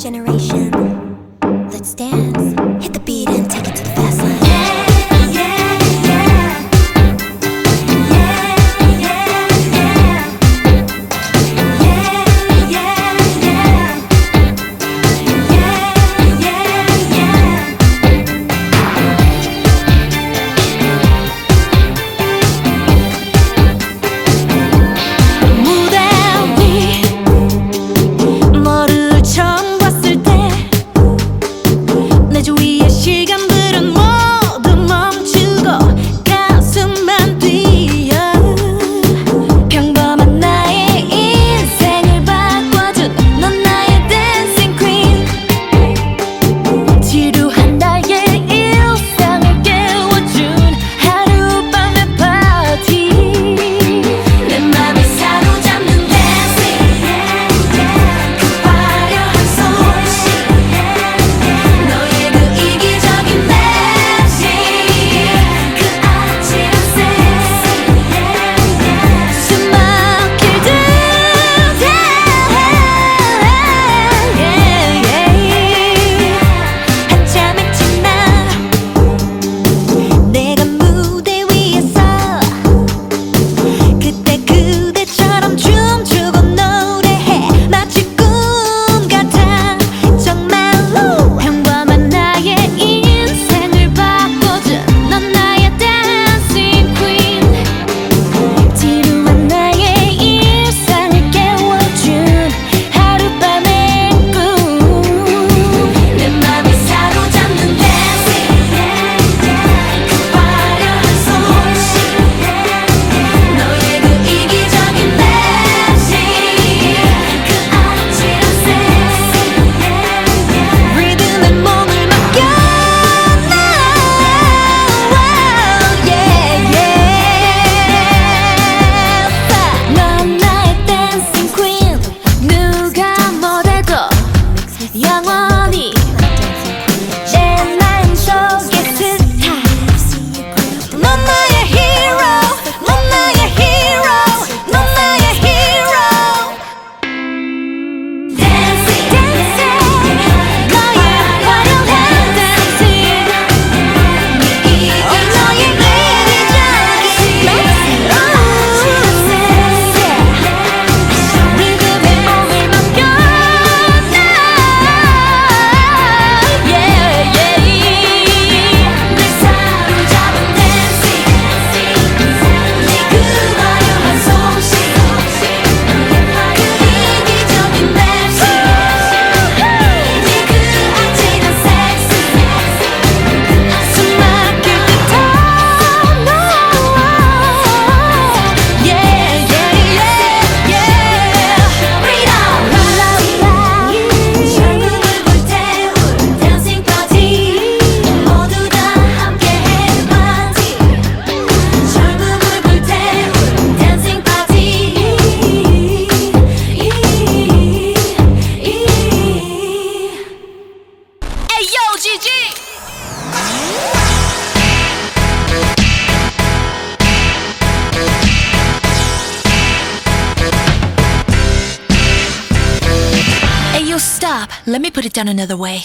generation. Let's dance, hit the beat. Hey yo, GG! Hey, yo, stop. Let me put it down another way.